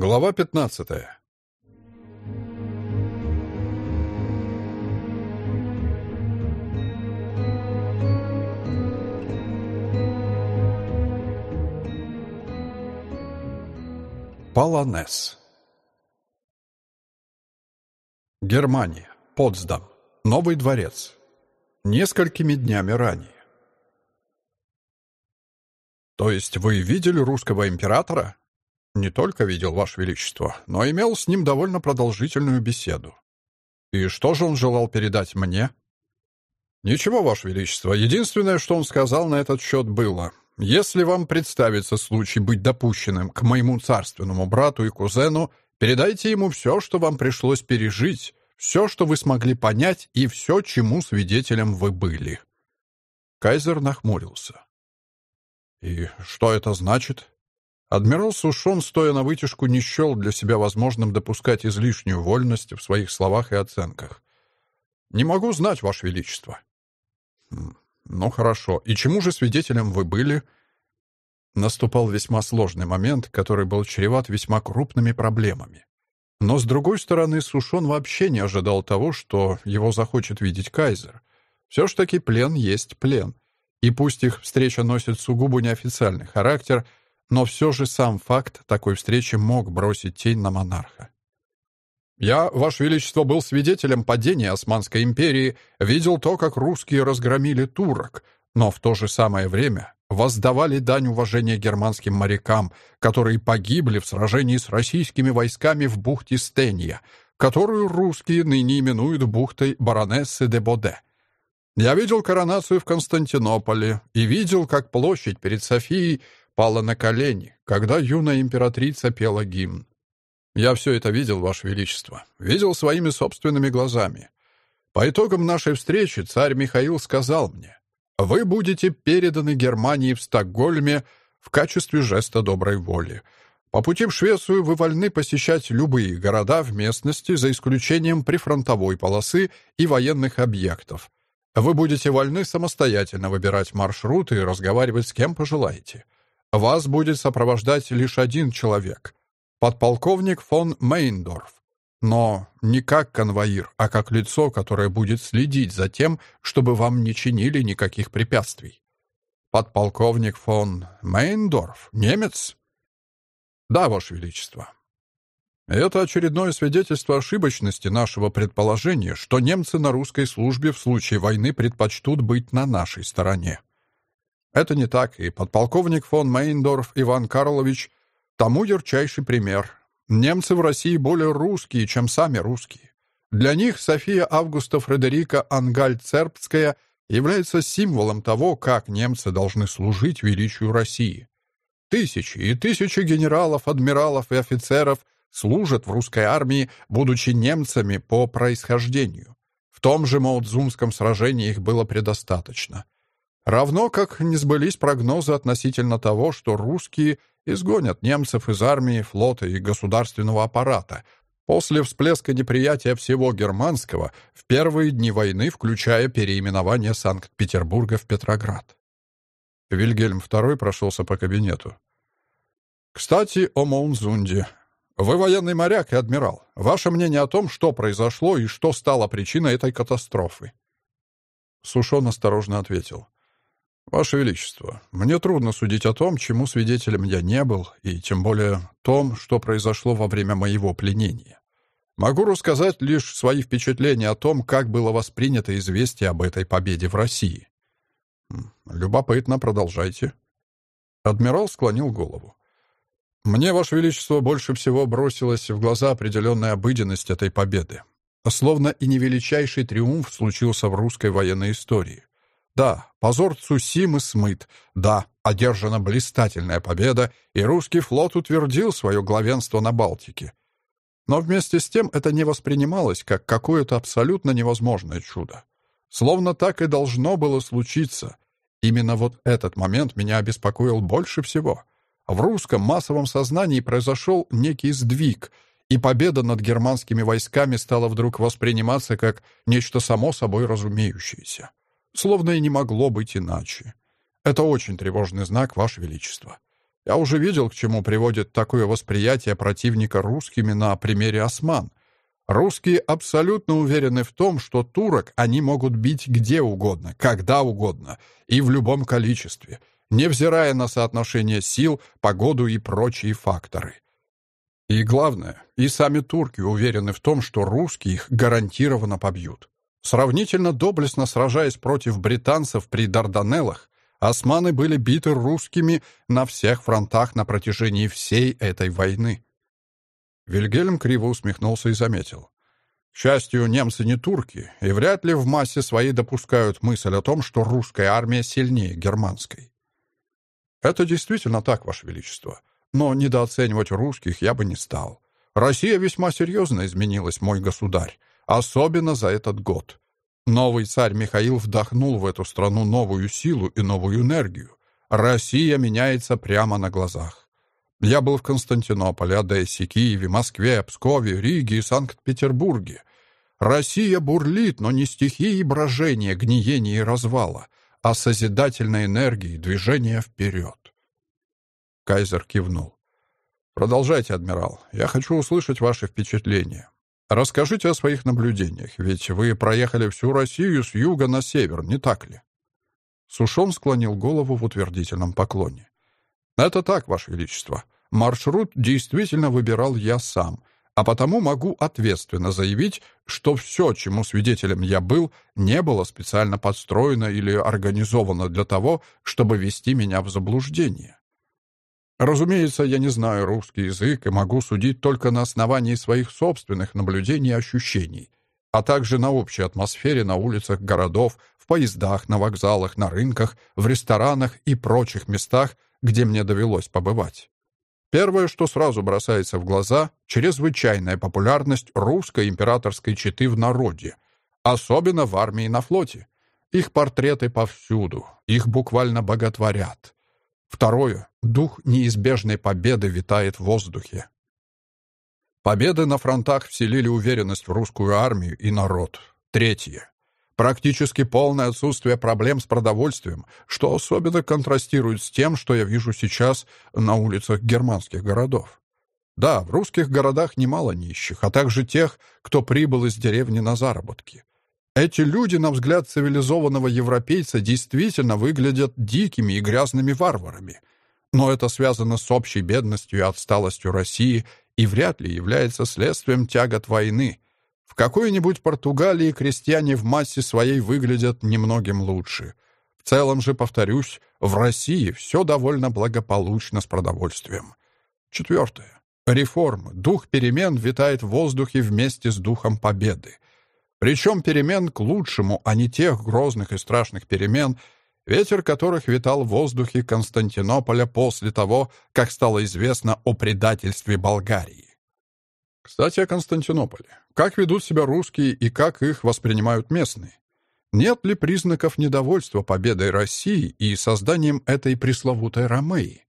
Глава 15. Полонез. Германия. Потсдам. Новый дворец. Несколькими днями ранее. То есть вы видели русского императора? Не только видел, Ваше Величество, но имел с ним довольно продолжительную беседу. И что же он желал передать мне? Ничего, Ваше Величество. Единственное, что он сказал на этот счет было, если вам представится случай быть допущенным к моему царственному брату и кузену, передайте ему все, что вам пришлось пережить, все, что вы смогли понять и все, чему свидетелем вы были. Кайзер нахмурился. «И что это значит?» Адмирал Сушон, стоя на вытяжку, не счел для себя возможным допускать излишнюю вольность в своих словах и оценках. «Не могу знать, Ваше Величество». «Хм, «Ну хорошо. И чему же свидетелем вы были?» Наступал весьма сложный момент, который был чреват весьма крупными проблемами. Но, с другой стороны, Сушон вообще не ожидал того, что его захочет видеть кайзер. Все ж таки плен есть плен. И пусть их встреча носит сугубо неофициальный характер — но все же сам факт такой встречи мог бросить тень на монарха. «Я, Ваше Величество, был свидетелем падения Османской империи, видел то, как русские разгромили турок, но в то же самое время воздавали дань уважения германским морякам, которые погибли в сражении с российскими войсками в бухте Стенья, которую русские ныне именуют бухтой Баронессы де Боде. Я видел коронацию в Константинополе и видел, как площадь перед Софией пала на колени, когда юная императрица пела гимн. Я все это видел, Ваше Величество. Видел своими собственными глазами. По итогам нашей встречи царь Михаил сказал мне, «Вы будете переданы Германии в Стокгольме в качестве жеста доброй воли. По пути в Швецию вы вольны посещать любые города в местности, за исключением прифронтовой полосы и военных объектов. Вы будете вольны самостоятельно выбирать маршруты и разговаривать с кем пожелаете. Вас будет сопровождать лишь один человек — подполковник фон Мейндорф. Но не как конвоир, а как лицо, которое будет следить за тем, чтобы вам не чинили никаких препятствий. Подполковник фон Мейндорф? Немец? Да, Ваше Величество. Это очередное свидетельство ошибочности нашего предположения, что немцы на русской службе в случае войны предпочтут быть на нашей стороне. Это не так, и подполковник фон Мейндорф Иван Карлович тому ярчайший пример. Немцы в России более русские, чем сами русские. Для них София Августа Фредерика Ангальцербская является символом того, как немцы должны служить величию России. Тысячи и тысячи генералов, адмиралов и офицеров служат в русской армии, будучи немцами по происхождению. В том же Маудзунском сражении их было предостаточно. Равно как не сбылись прогнозы относительно того, что русские изгонят немцев из армии, флота и государственного аппарата после всплеска неприятия всего германского в первые дни войны, включая переименование Санкт-Петербурга в Петроград. Вильгельм II прошелся по кабинету. «Кстати, о Моунзунде. Вы военный моряк и адмирал. Ваше мнение о том, что произошло и что стало причиной этой катастрофы?» Сушон осторожно ответил. — «Ваше Величество, мне трудно судить о том, чему свидетелем я не был, и тем более том, что произошло во время моего пленения. Могу рассказать лишь свои впечатления о том, как было воспринято известие об этой победе в России». «Любопытно, продолжайте». Адмирал склонил голову. «Мне, Ваше Величество, больше всего бросилась в глаза определенная обыденность этой победы. Словно и не величайший триумф случился в русской военной истории. Да, позор Цусимы смыт. Да, одержана блистательная победа, и русский флот утвердил свое главенство на Балтике. Но вместе с тем это не воспринималось как какое-то абсолютно невозможное чудо. Словно так и должно было случиться. Именно вот этот момент меня обеспокоил больше всего. В русском массовом сознании произошел некий сдвиг, и победа над германскими войсками стала вдруг восприниматься как нечто само собой разумеющееся. Словно и не могло быть иначе. Это очень тревожный знак, Ваше Величество. Я уже видел, к чему приводит такое восприятие противника русскими на примере осман. Русские абсолютно уверены в том, что турок они могут бить где угодно, когда угодно и в любом количестве, невзирая на соотношение сил, погоду и прочие факторы. И главное, и сами турки уверены в том, что русские их гарантированно побьют. Сравнительно доблестно сражаясь против британцев при Дарданеллах, османы были биты русскими на всех фронтах на протяжении всей этой войны. Вильгельм криво усмехнулся и заметил. К счастью, немцы не турки, и вряд ли в массе своей допускают мысль о том, что русская армия сильнее германской. Это действительно так, Ваше Величество. Но недооценивать русских я бы не стал. Россия весьма серьезно изменилась, мой государь, особенно за этот год. Новый царь Михаил вдохнул в эту страну новую силу и новую энергию. Россия меняется прямо на глазах. Я был в Константинополе, Одессе, Киеве, Москве, Пскове, Риге и Санкт-Петербурге. Россия бурлит, но не стихии брожения, гниения и развала, а созидательной энергии движения вперед. Кайзер кивнул. «Продолжайте, адмирал. Я хочу услышать ваши впечатления. Расскажите о своих наблюдениях, ведь вы проехали всю Россию с юга на север, не так ли?» Сушон склонил голову в утвердительном поклоне. «Это так, Ваше Величество. Маршрут действительно выбирал я сам, а потому могу ответственно заявить, что все, чему свидетелем я был, не было специально подстроено или организовано для того, чтобы ввести меня в заблуждение. Разумеется, я не знаю русский язык и могу судить только на основании своих собственных наблюдений и ощущений, а также на общей атмосфере на улицах городов, в поездах, на вокзалах, на рынках, в ресторанах и прочих местах, где мне довелось побывать. Первое, что сразу бросается в глаза — чрезвычайная популярность русской императорской четы в народе, особенно в армии и на флоте. Их портреты повсюду, их буквально боготворят. Второе — дух неизбежной победы витает в воздухе. Победы на фронтах вселили уверенность в русскую армию и народ. Третье Практически полное отсутствие проблем с продовольствием, что особенно контрастирует с тем, что я вижу сейчас на улицах германских городов. Да, в русских городах немало нищих, а также тех, кто прибыл из деревни на заработки. Эти люди, на взгляд цивилизованного европейца, действительно выглядят дикими и грязными варварами. Но это связано с общей бедностью и отсталостью России и вряд ли является следствием тягот войны — в какой-нибудь Португалии крестьяне в массе своей выглядят немногим лучше. В целом же, повторюсь, в России все довольно благополучно с продовольствием. Четвертое. Реформы. Дух перемен витает в воздухе вместе с духом победы. Причем перемен к лучшему, а не тех грозных и страшных перемен, ветер которых витал в воздухе Константинополя после того, как стало известно о предательстве Болгарии. Кстати, о Константинополе. Как ведут себя русские и как их воспринимают местные? Нет ли признаков недовольства победой России и созданием этой пресловутой Ромеи?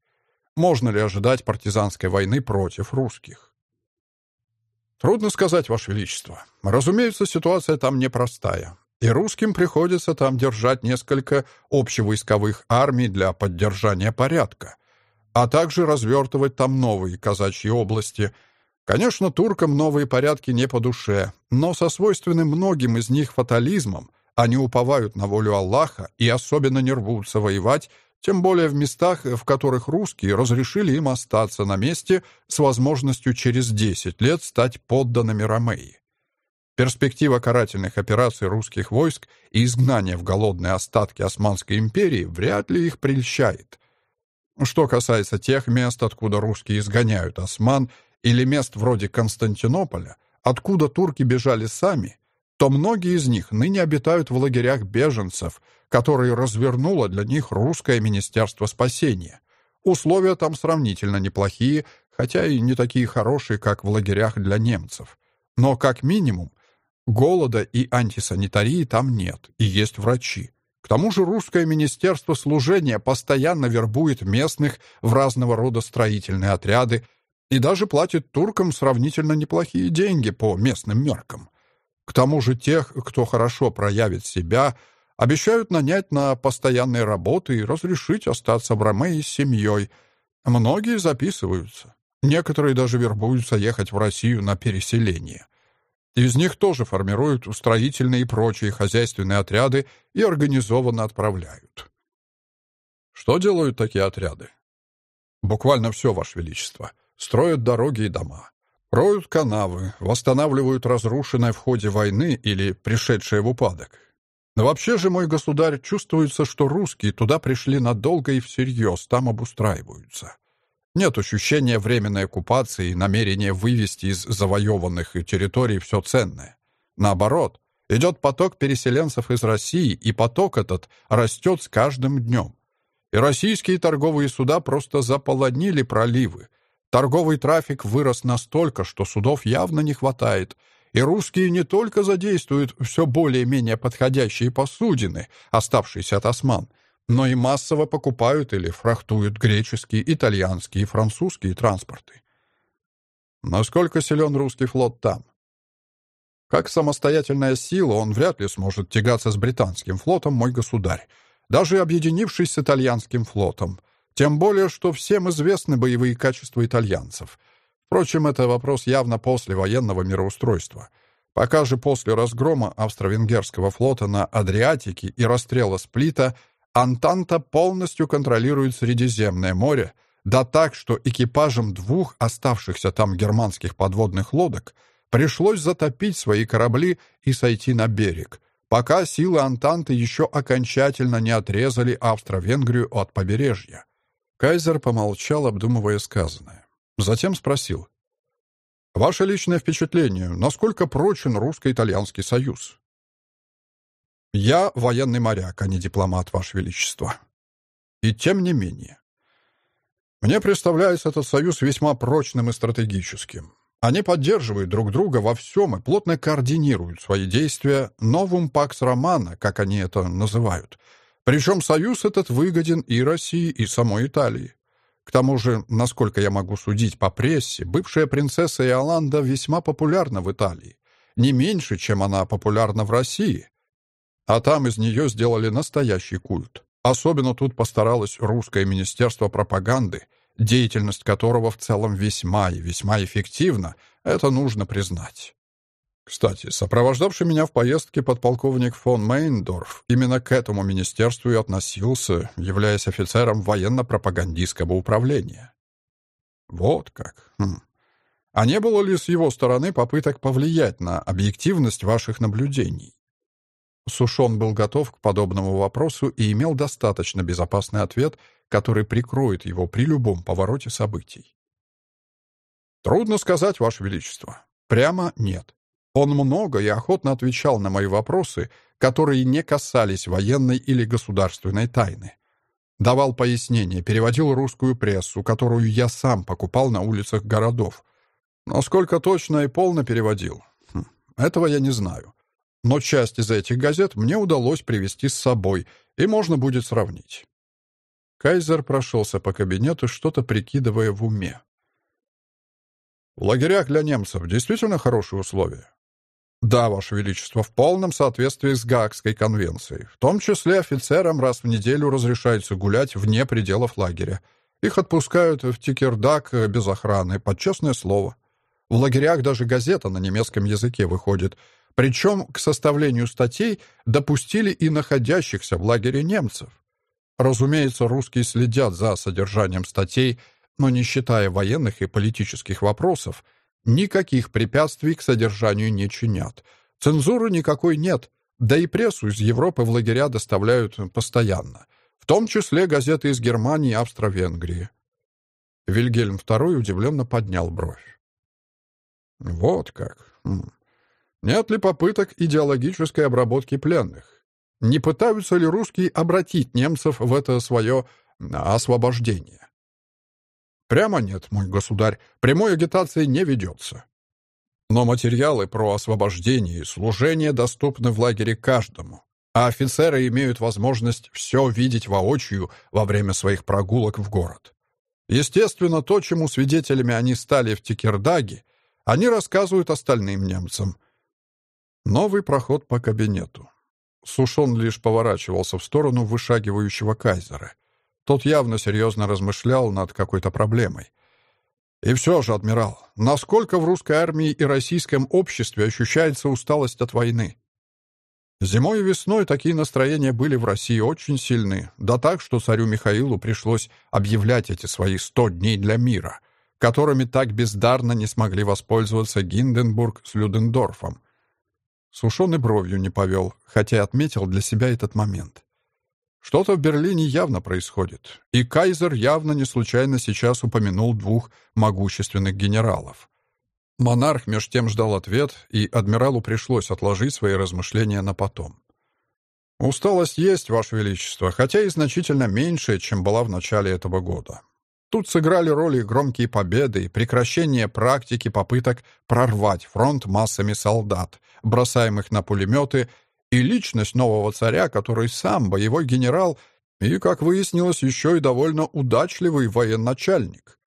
Можно ли ожидать партизанской войны против русских? Трудно сказать, Ваше Величество. Разумеется, ситуация там непростая. И русским приходится там держать несколько общевойсковых армий для поддержания порядка, а также развертывать там новые казачьи области – Конечно, туркам новые порядки не по душе, но со свойственным многим из них фатализмом они уповают на волю Аллаха и особенно не рвутся воевать, тем более в местах, в которых русские разрешили им остаться на месте с возможностью через 10 лет стать подданными Ромеи. Перспектива карательных операций русских войск и изгнания в голодные остатки Османской империи вряд ли их прельщает. Что касается тех мест, откуда русские изгоняют осман или мест вроде Константинополя, откуда турки бежали сами, то многие из них ныне обитают в лагерях беженцев, которые развернуло для них русское Министерство спасения. Условия там сравнительно неплохие, хотя и не такие хорошие, как в лагерях для немцев. Но, как минимум, голода и антисанитарии там нет, и есть врачи. К тому же русское Министерство служения постоянно вербует местных в разного рода строительные отряды, и даже платит туркам сравнительно неплохие деньги по местным меркам. К тому же тех, кто хорошо проявит себя, обещают нанять на постоянные работы и разрешить остаться в Ромеи с семьей. Многие записываются. Некоторые даже вербуются ехать в Россию на переселение. Из них тоже формируют строительные и прочие хозяйственные отряды и организованно отправляют. Что делают такие отряды? Буквально все, Ваше Величество. Строят дороги и дома. Роют канавы, восстанавливают разрушенное в ходе войны или пришедшее в упадок. Но вообще же, мой государь, чувствуется, что русские туда пришли надолго и всерьез, там обустраиваются. Нет ощущения временной оккупации и намерения вывести из завоеванных территорий все ценное. Наоборот, идет поток переселенцев из России, и поток этот растет с каждым днем. И российские торговые суда просто заполонили проливы. Торговый трафик вырос настолько, что судов явно не хватает, и русские не только задействуют все более-менее подходящие посудины, оставшиеся от осман, но и массово покупают или фрахтуют греческие, итальянские и французские транспорты. Насколько силен русский флот там? Как самостоятельная сила он вряд ли сможет тягаться с британским флотом, мой государь, даже объединившись с итальянским флотом. Тем более, что всем известны боевые качества итальянцев. Впрочем, это вопрос явно после военного мироустройства. Пока же после разгрома австро-венгерского флота на Адриатике и расстрела Сплита – Антанта полностью контролирует Средиземное море, да так, что экипажам двух оставшихся там германских подводных лодок пришлось затопить свои корабли и сойти на берег, пока силы Антанты еще окончательно не отрезали Австро-Венгрию от побережья. Кайзер помолчал, обдумывая сказанное. Затем спросил. «Ваше личное впечатление, насколько прочен русско-итальянский союз?» Я военный моряк, а не дипломат, Ваше Величество. И тем не менее. Мне представляется этот союз весьма прочным и стратегическим. Они поддерживают друг друга во всем и плотно координируют свои действия новым пакс романа, как они это называют. Причем союз этот выгоден и России, и самой Италии. К тому же, насколько я могу судить по прессе, бывшая принцесса Иоланда весьма популярна в Италии. Не меньше, чем она популярна в России. А там из нее сделали настоящий культ. Особенно тут постаралось русское министерство пропаганды, деятельность которого в целом весьма и весьма эффективна, это нужно признать. Кстати, сопровождавший меня в поездке подполковник фон Мейндорф именно к этому министерству и относился, являясь офицером военно-пропагандистского управления. Вот как. Хм. А не было ли с его стороны попыток повлиять на объективность ваших наблюдений? Сушон был готов к подобному вопросу и имел достаточно безопасный ответ, который прикроет его при любом повороте событий. «Трудно сказать, Ваше Величество. Прямо нет. Он много и охотно отвечал на мои вопросы, которые не касались военной или государственной тайны. Давал пояснения, переводил русскую прессу, которую я сам покупал на улицах городов. Но сколько точно и полно переводил, хм, этого я не знаю но часть из этих газет мне удалось привести с собой, и можно будет сравнить. Кайзер прошелся по кабинету, что-то прикидывая в уме. В лагерях для немцев действительно хорошие условия. Да, Ваше Величество, в полном соответствии с Гаагской конвенцией. В том числе офицерам раз в неделю разрешается гулять вне пределов лагеря. Их отпускают в Тикердак без охраны, под честное слово. В лагерях даже газета на немецком языке выходит — причем к составлению статей допустили и находящихся в лагере немцев. Разумеется, русские следят за содержанием статей, но не считая военных и политических вопросов, никаких препятствий к содержанию не чинят. Цензуры никакой нет, да и прессу из Европы в лагеря доставляют постоянно, в том числе газеты из Германии и Австро-Венгрии. Вильгельм II удивленно поднял бровь. «Вот как. Хм. Нет ли попыток идеологической обработки пленных? Не пытаются ли русские обратить немцев в это свое освобождение? Прямо нет, мой государь, прямой агитации не ведется. Но материалы про освобождение и служение доступны в лагере каждому, а офицеры имеют возможность все видеть воочию во время своих прогулок в город. Естественно, то, чему свидетелями они стали в Тикердаге, они рассказывают остальным немцам — Новый проход по кабинету. Сушон лишь поворачивался в сторону вышагивающего кайзера. Тот явно серьезно размышлял над какой-то проблемой. И все же, адмирал, насколько в русской армии и российском обществе ощущается усталость от войны? Зимой и весной такие настроения были в России очень сильны, да так, что царю Михаилу пришлось объявлять эти свои сто дней для мира, которыми так бездарно не смогли воспользоваться Гинденбург с Людендорфом. Сушеный бровью не повел, хотя и отметил для себя этот момент. Что-то в Берлине явно происходит, и Кайзер явно не случайно сейчас упомянул двух могущественных генералов. Монарх меж тем ждал ответ, и адмиралу пришлось отложить свои размышления на потом. «Усталость есть, Ваше Величество, хотя и значительно меньше, чем была в начале этого года. Тут сыграли роли громкие победы и прекращение практики попыток прорвать фронт массами солдат, бросаемых на пулеметы, и личность нового царя, который сам боевой генерал и, как выяснилось, еще и довольно удачливый военачальник.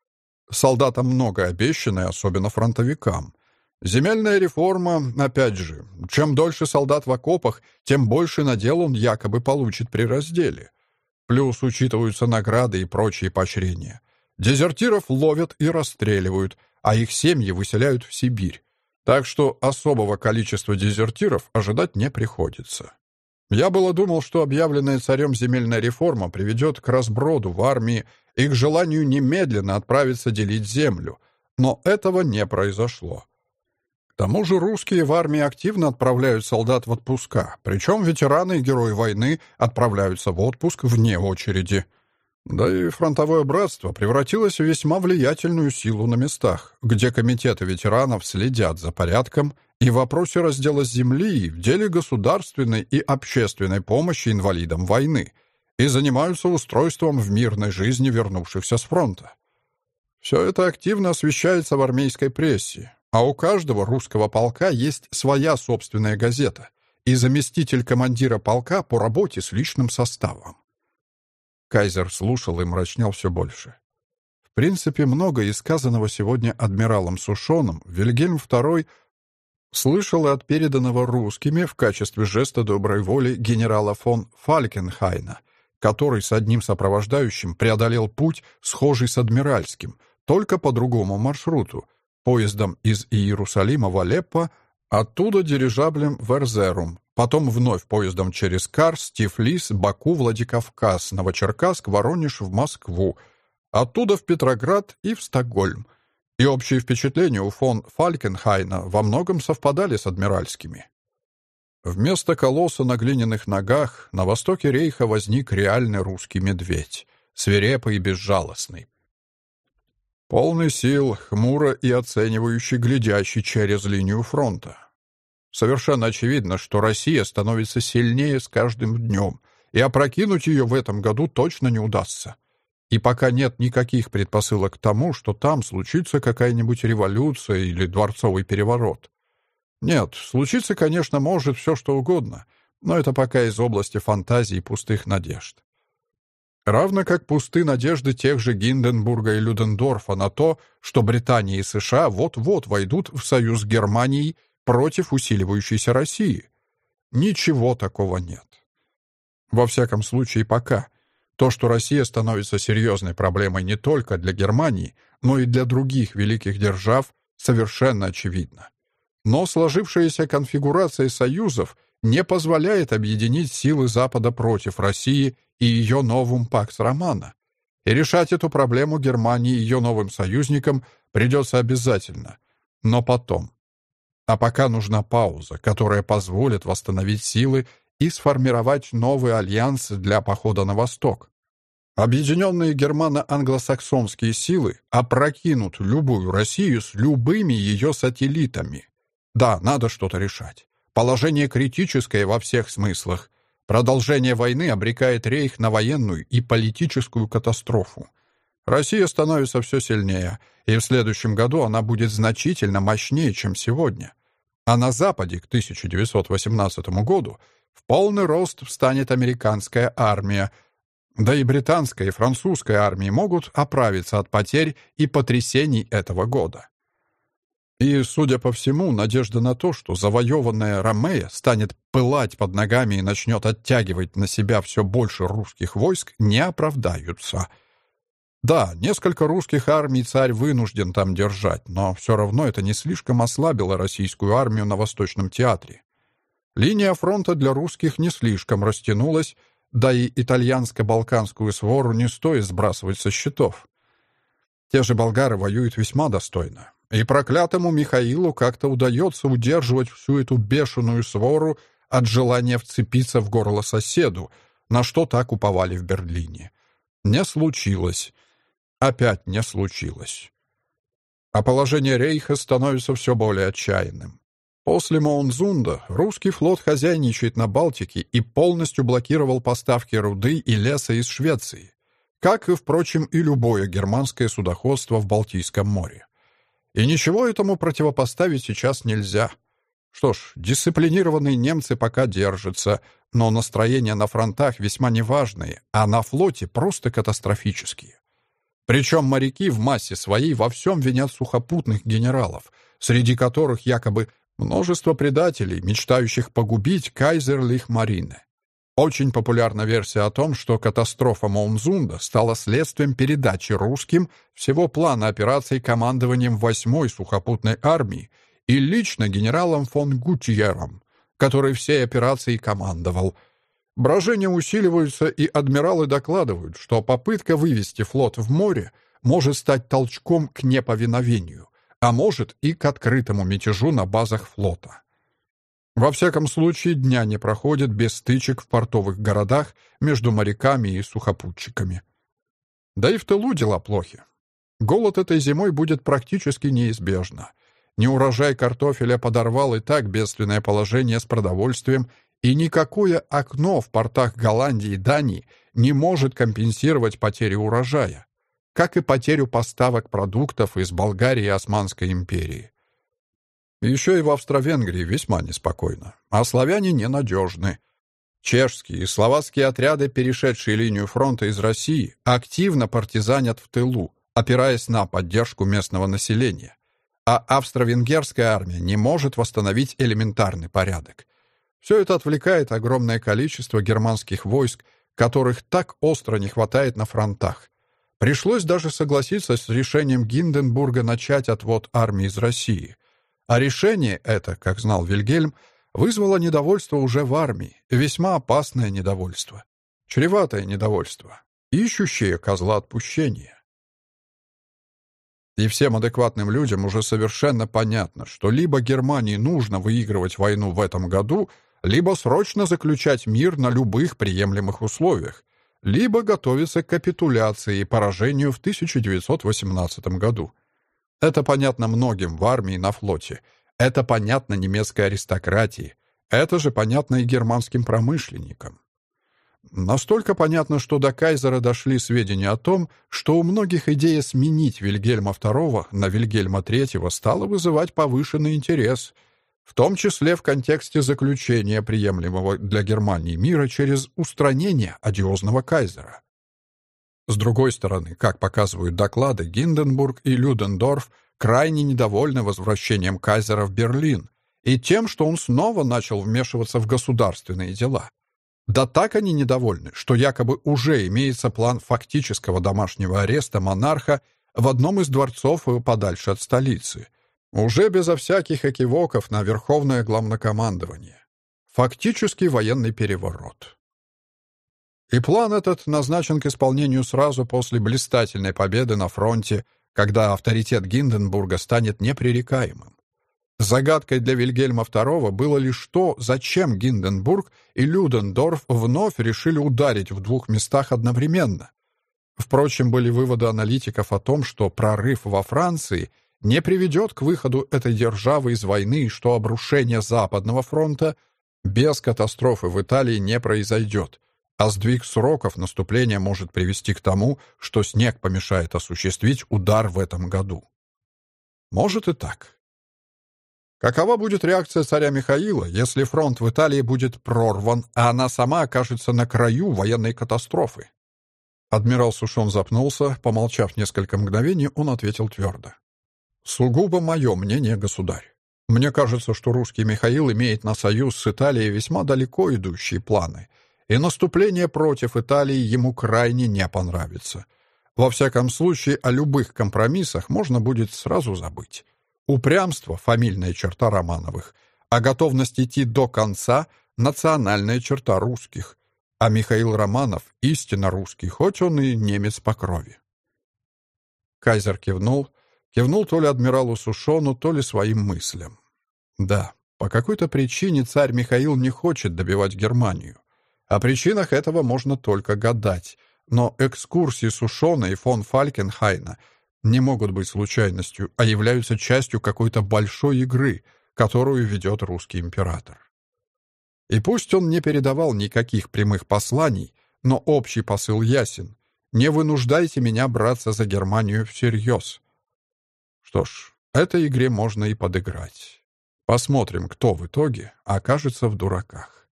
Солдатам много обещано, особенно фронтовикам. Земельная реформа, опять же, чем дольше солдат в окопах, тем больше надел он якобы получит при разделе. Плюс учитываются награды и прочие поощрения. Дезертиров ловят и расстреливают, а их семьи выселяют в Сибирь. Так что особого количества дезертиров ожидать не приходится. Я было думал, что объявленная царем земельная реформа приведет к разброду в армии и к желанию немедленно отправиться делить землю, но этого не произошло. К тому же русские в армии активно отправляют солдат в отпуска, причем ветераны и герои войны отправляются в отпуск вне очереди. Да и фронтовое братство превратилось в весьма влиятельную силу на местах, где комитеты ветеранов следят за порядком и в вопросе раздела земли, и в деле государственной и общественной помощи инвалидам войны и занимаются устройством в мирной жизни вернувшихся с фронта. Все это активно освещается в армейской прессе, а у каждого русского полка есть своя собственная газета и заместитель командира полка по работе с личным составом. Кайзер слушал и мрачнел все больше. В принципе, многое из сказанного сегодня адмиралом Сушоном Вильгельм II слышал и от переданного русскими в качестве жеста доброй воли генерала фон Фалькенхайна, который с одним сопровождающим преодолел путь, схожий с адмиральским, только по другому маршруту, поездом из Иерусалима в Алеппо, оттуда дирижаблем в Эрзерум, Потом вновь поездом через Карс, Тифлис, Баку, Владикавказ, Новочеркасск, Воронеж в Москву, оттуда в Петроград и в Стокгольм. И общие впечатления у фон Фалькенхайна во многом совпадали с адмиральскими. Вместо колосса на глиняных ногах на востоке рейха возник реальный русский медведь, свирепый и безжалостный. Полный сил, хмуро и оценивающий, глядящий через линию фронта. Совершенно очевидно, что Россия становится сильнее с каждым днем, и опрокинуть ее в этом году точно не удастся. И пока нет никаких предпосылок к тому, что там случится какая-нибудь революция или дворцовый переворот. Нет, случиться, конечно, может все что угодно, но это пока из области фантазии и пустых надежд. Равно как пусты надежды тех же Гинденбурга и Людендорфа на то, что Британия и США вот-вот войдут в союз с Германией против усиливающейся России. Ничего такого нет. Во всяком случае, пока. То, что Россия становится серьезной проблемой не только для Германии, но и для других великих держав, совершенно очевидно. Но сложившаяся конфигурация союзов не позволяет объединить силы Запада против России и ее новым Пакс Романа. И решать эту проблему Германии и ее новым союзникам придется обязательно. Но потом, а пока нужна пауза, которая позволит восстановить силы и сформировать новый альянс для похода на восток. Объединенные германо-англосаксонские силы опрокинут любую Россию с любыми ее сателлитами. Да, надо что-то решать. Положение критическое во всех смыслах. Продолжение войны обрекает Рейх на военную и политическую катастрофу. Россия становится все сильнее, и в следующем году она будет значительно мощнее, чем сегодня. А на Западе к 1918 году в полный рост встанет американская армия, да и британская и французская армии могут оправиться от потерь и потрясений этого года. И, судя по всему, надежда на то, что завоеванная Ромея станет пылать под ногами и начнет оттягивать на себя все больше русских войск, не оправдаются. Да, несколько русских армий царь вынужден там держать, но все равно это не слишком ослабило российскую армию на Восточном театре. Линия фронта для русских не слишком растянулась, да и итальянско-балканскую свору не стоит сбрасывать со счетов. Те же болгары воюют весьма достойно. И проклятому Михаилу как-то удается удерживать всю эту бешеную свору от желания вцепиться в горло соседу, на что так уповали в Берлине. Не случилось. Опять не случилось. А положение Рейха становится все более отчаянным. После Моунзунда русский флот хозяйничает на Балтике и полностью блокировал поставки руды и леса из Швеции, как и, впрочем, и любое германское судоходство в Балтийском море. И ничего этому противопоставить сейчас нельзя. Что ж, дисциплинированные немцы пока держатся, но настроения на фронтах весьма неважные, а на флоте просто катастрофические. Причем моряки в массе своей во всем винят сухопутных генералов, среди которых якобы множество предателей, мечтающих погубить кайзерлих Марины. Очень популярна версия о том, что катастрофа Моунзунда стала следствием передачи русским всего плана операций командованием 8-й сухопутной армии и лично генералом фон Гутьером, который всей операцией командовал. Брожения усиливаются, и адмиралы докладывают, что попытка вывести флот в море может стать толчком к неповиновению, а может и к открытому мятежу на базах флота. Во всяком случае, дня не проходит без стычек в портовых городах между моряками и сухопутчиками. Да и в тылу дела плохи. Голод этой зимой будет практически неизбежно. Неурожай картофеля подорвал и так бедственное положение с продовольствием, и никакое окно в портах Голландии и Дании не может компенсировать потери урожая, как и потерю поставок продуктов из Болгарии и Османской империи. Еще и в Австро-Венгрии весьма неспокойно, а славяне ненадежны. Чешские и словацкие отряды, перешедшие линию фронта из России, активно партизанят в тылу, опираясь на поддержку местного населения. А австро-венгерская армия не может восстановить элементарный порядок. Все это отвлекает огромное количество германских войск, которых так остро не хватает на фронтах. Пришлось даже согласиться с решением Гинденбурга начать отвод армии из России. А решение это, как знал Вильгельм, вызвало недовольство уже в армии, весьма опасное недовольство. Чреватое недовольство, ищущее козла отпущения. И всем адекватным людям уже совершенно понятно, что либо Германии нужно выигрывать войну в этом году, либо срочно заключать мир на любых приемлемых условиях, либо готовиться к капитуляции и поражению в 1918 году. Это понятно многим в армии и на флоте. Это понятно немецкой аристократии. Это же понятно и германским промышленникам. Настолько понятно, что до Кайзера дошли сведения о том, что у многих идея сменить Вильгельма II на Вильгельма III стала вызывать повышенный интерес, в том числе в контексте заключения приемлемого для Германии мира через устранение одиозного Кайзера. С другой стороны, как показывают доклады, Гинденбург и Людендорф крайне недовольны возвращением кайзера в Берлин и тем, что он снова начал вмешиваться в государственные дела. Да так они недовольны, что якобы уже имеется план фактического домашнего ареста монарха в одном из дворцов подальше от столицы, уже безо всяких экивоков на Верховное Главнокомандование. Фактически военный переворот. И план этот назначен к исполнению сразу после блистательной победы на фронте, когда авторитет Гинденбурга станет непререкаемым. Загадкой для Вильгельма II было лишь то, зачем Гинденбург и Людендорф вновь решили ударить в двух местах одновременно. Впрочем, были выводы аналитиков о том, что прорыв во Франции не приведет к выходу этой державы из войны что обрушение Западного фронта без катастрофы в Италии не произойдет, а сдвиг сроков наступления может привести к тому, что снег помешает осуществить удар в этом году. Может и так. Какова будет реакция царя Михаила, если фронт в Италии будет прорван, а она сама окажется на краю военной катастрофы? Адмирал Сушон запнулся, помолчав несколько мгновений, он ответил твердо. Сугубо мое мнение, государь. Мне кажется, что русский Михаил имеет на союз с Италией весьма далеко идущие планы, и наступление против Италии ему крайне не понравится. Во всяком случае, о любых компромиссах можно будет сразу забыть. Упрямство — фамильная черта Романовых, а готовность идти до конца — национальная черта русских. А Михаил Романов — истинно русский, хоть он и немец по крови. Кайзер кивнул, кивнул то ли адмиралу Сушону, то ли своим мыслям. Да, по какой-то причине царь Михаил не хочет добивать Германию. О причинах этого можно только гадать, но экскурсии Сушона и фон Фалькенхайна — не могут быть случайностью, а являются частью какой-то большой игры, которую ведет русский император. И пусть он не передавал никаких прямых посланий, но общий посыл ясен. Не вынуждайте меня браться за Германию всерьез. Что ж, этой игре можно и подыграть. Посмотрим, кто в итоге окажется в дураках.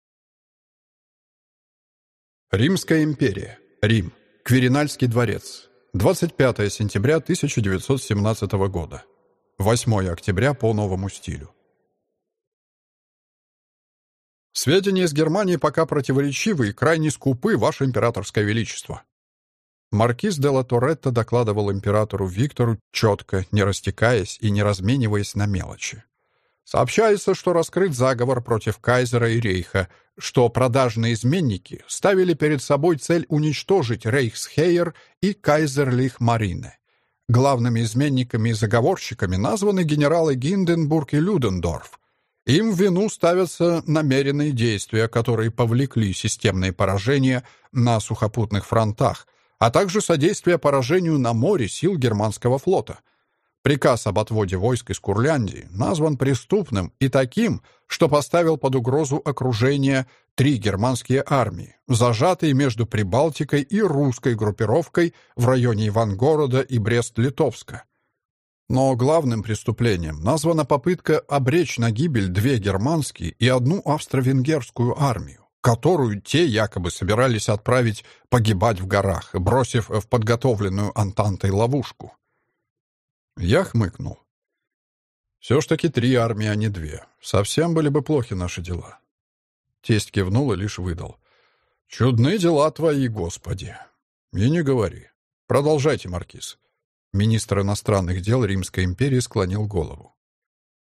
Римская империя. Рим. Квиринальский дворец. 25 сентября 1917 года. 8 октября по новому стилю. Сведения из Германии пока противоречивы и крайне скупы, Ваше Императорское Величество. Маркиз де ла Торетто докладывал императору Виктору четко, не растекаясь и не размениваясь на мелочи. Сообщается, что раскрыт заговор против кайзера и рейха, что продажные изменники ставили перед собой цель уничтожить Рейхсхейер и кайзерлих Марине. Главными изменниками и заговорщиками названы генералы Гинденбург и Людендорф. Им в вину ставятся намеренные действия, которые повлекли системные поражения на сухопутных фронтах, а также содействие поражению на море сил германского флота – Приказ об отводе войск из Курляндии назван преступным и таким, что поставил под угрозу окружение три германские армии, зажатые между Прибалтикой и русской группировкой в районе Ивангорода и Брест-Литовска. Но главным преступлением названа попытка обречь на гибель две германские и одну австро-венгерскую армию, которую те якобы собирались отправить погибать в горах, бросив в подготовленную Антантой ловушку. Я хмыкнул. Все ж таки три армии, а не две. Совсем были бы плохи наши дела. Тесть кивнул и лишь выдал. «Чудны дела твои, Господи!» «И не говори. Продолжайте, Маркиз». Министр иностранных дел Римской империи склонил голову.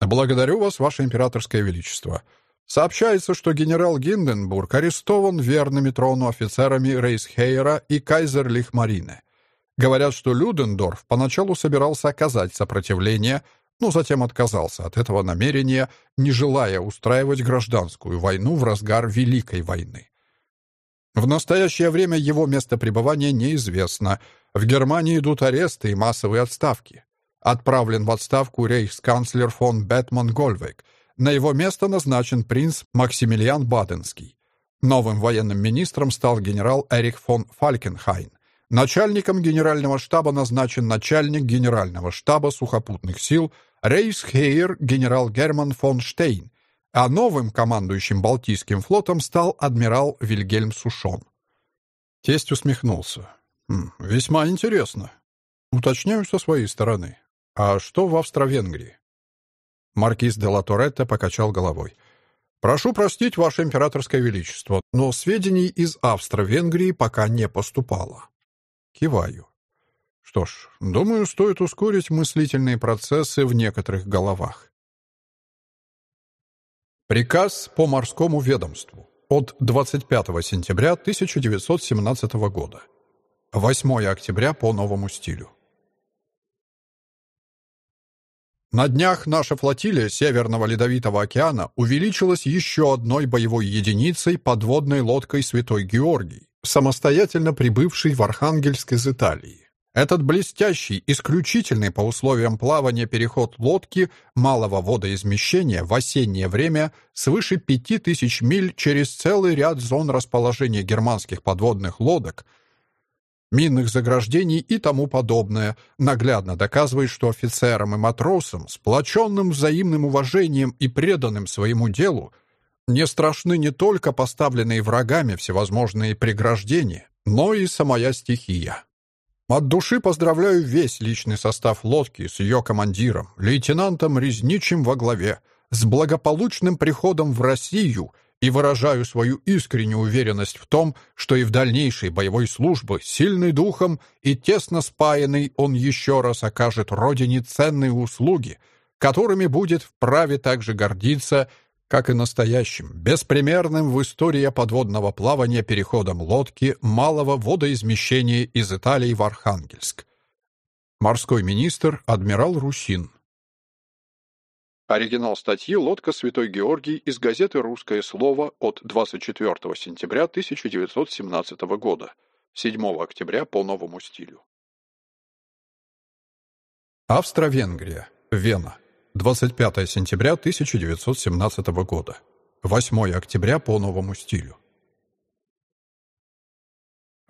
«Благодарю вас, Ваше Императорское Величество. Сообщается, что генерал Гинденбург арестован верными трону офицерами Рейсхейера и Кайзерлих-Марине. Говорят, что Людендорф поначалу собирался оказать сопротивление, но затем отказался от этого намерения, не желая устраивать гражданскую войну в разгар Великой войны. В настоящее время его место пребывания неизвестно. В Германии идут аресты и массовые отставки. Отправлен в отставку рейхсканцлер фон Бетман Гольвек. На его место назначен принц Максимилиан Баденский. Новым военным министром стал генерал Эрих фон Фалькенхайн. Начальником генерального штаба назначен начальник генерального штаба сухопутных сил Рейсхейер генерал Герман фон Штейн, а новым командующим Балтийским флотом стал адмирал Вильгельм Сушон. Тесть усмехнулся. «Хм, «Весьма интересно. Уточняю со своей стороны. А что в Австро-Венгрии?» Маркиз де ла Торетто покачал головой. «Прошу простить, Ваше Императорское Величество, но сведений из Австро-Венгрии пока не поступало». Киваю. Что ж, думаю, стоит ускорить мыслительные процессы в некоторых головах. Приказ по морскому ведомству от 25 сентября 1917 года. 8 октября по новому стилю. На днях наша флотилия Северного Ледовитого океана увеличилась еще одной боевой единицей подводной лодкой «Святой Георгий», самостоятельно прибывший в Архангельск из Италии. Этот блестящий, исключительный по условиям плавания переход лодки малого водоизмещения в осеннее время свыше 5000 миль через целый ряд зон расположения германских подводных лодок, минных заграждений и тому подобное, наглядно доказывает, что офицерам и матросам, сплоченным взаимным уважением и преданным своему делу, не страшны не только поставленные врагами всевозможные преграждения, но и самая стихия. От души поздравляю весь личный состав лодки с ее командиром, лейтенантом Резничим во главе, с благополучным приходом в Россию и выражаю свою искреннюю уверенность в том, что и в дальнейшей боевой службы, сильный духом и тесно спаянный, он еще раз окажет Родине ценные услуги, которыми будет вправе также гордиться, как и настоящим, беспримерным в истории подводного плавания переходом лодки малого водоизмещения из Италии в Архангельск. Морской министр адмирал Русин. Оригинал статьи «Лодка Святой Георгий» из газеты «Русское слово» от 24 сентября 1917 года, 7 октября по новому стилю. Австро-Венгрия, Вена, 25 сентября 1917 года, 8 октября по новому стилю.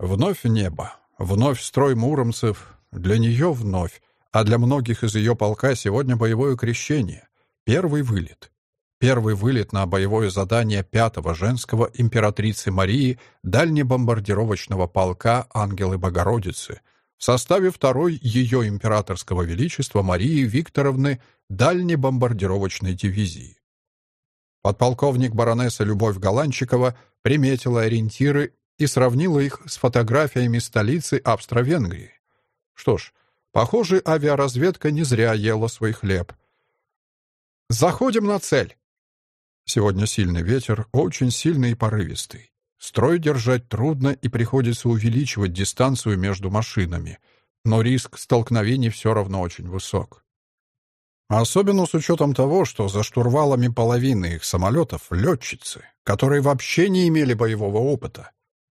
Вновь небо, вновь строй муромцев, для нее вновь, а для многих из ее полка сегодня боевое крещение. Первый вылет. Первый вылет на боевое задание пятого женского императрицы Марии дальнебомбардировочного полка Ангелы Богородицы в составе второй ее императорского величества Марии Викторовны дальнебомбардировочной дивизии. Подполковник баронесса Любовь Голанчикова приметила ориентиры и сравнила их с фотографиями столицы Австро-Венгрии. Что ж, похоже, авиаразведка не зря ела свой хлеб. Заходим на цель. Сегодня сильный ветер, очень сильный и порывистый. Строй держать трудно и приходится увеличивать дистанцию между машинами, но риск столкновений все равно очень высок. Особенно с учетом того, что за штурвалами половины их самолетов летчицы, которые вообще не имели боевого опыта.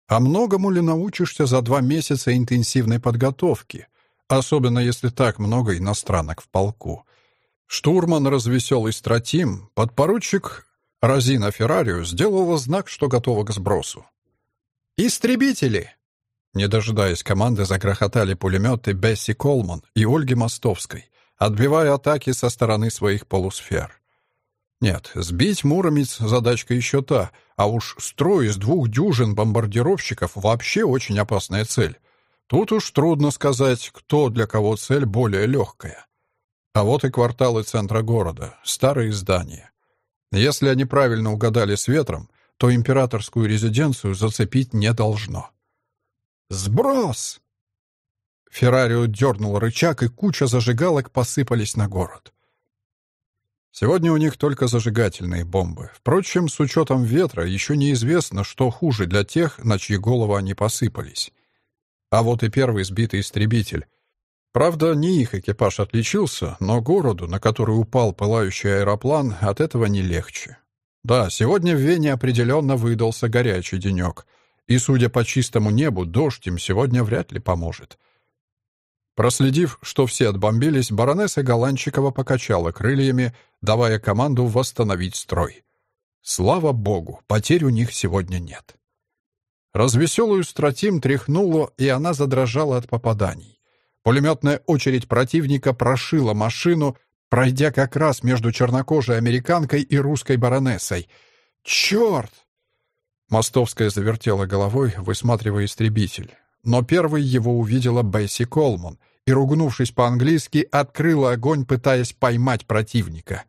А многому ли научишься за два месяца интенсивной подготовки, особенно если так много иностранок в полку — Штурман развеселый стратим, подпоручик Розина Феррарио сделала знак, что готова к сбросу. «Истребители!» Не дожидаясь команды, загрохотали пулеметы Бесси Колман и Ольги Мостовской, отбивая атаки со стороны своих полусфер. Нет, сбить Муромец задачка еще та, а уж строй из двух дюжин бомбардировщиков вообще очень опасная цель. Тут уж трудно сказать, кто для кого цель более легкая. А вот и кварталы центра города, старые здания. Если они правильно угадали с ветром, то императорскую резиденцию зацепить не должно. «Сброс!» Феррарио дернул рычаг, и куча зажигалок посыпались на город. Сегодня у них только зажигательные бомбы. Впрочем, с учетом ветра, еще неизвестно, что хуже для тех, на чьи головы они посыпались. А вот и первый сбитый истребитель, Правда, не их экипаж отличился, но городу, на который упал пылающий аэроплан, от этого не легче. Да, сегодня в Вене определенно выдался горячий денек, и, судя по чистому небу, дождь им сегодня вряд ли поможет. Проследив, что все отбомбились, баронесса Голанчикова покачала крыльями, давая команду восстановить строй. Слава богу, потерь у них сегодня нет. Развеселую стратим тряхнуло, и она задрожала от попаданий. Пулеметная очередь противника прошила машину, пройдя как раз между чернокожей американкой и русской баронессой. «Черт!» Мостовская завертела головой, высматривая истребитель. Но первой его увидела Бесси Колман и, ругнувшись по-английски, открыла огонь, пытаясь поймать противника.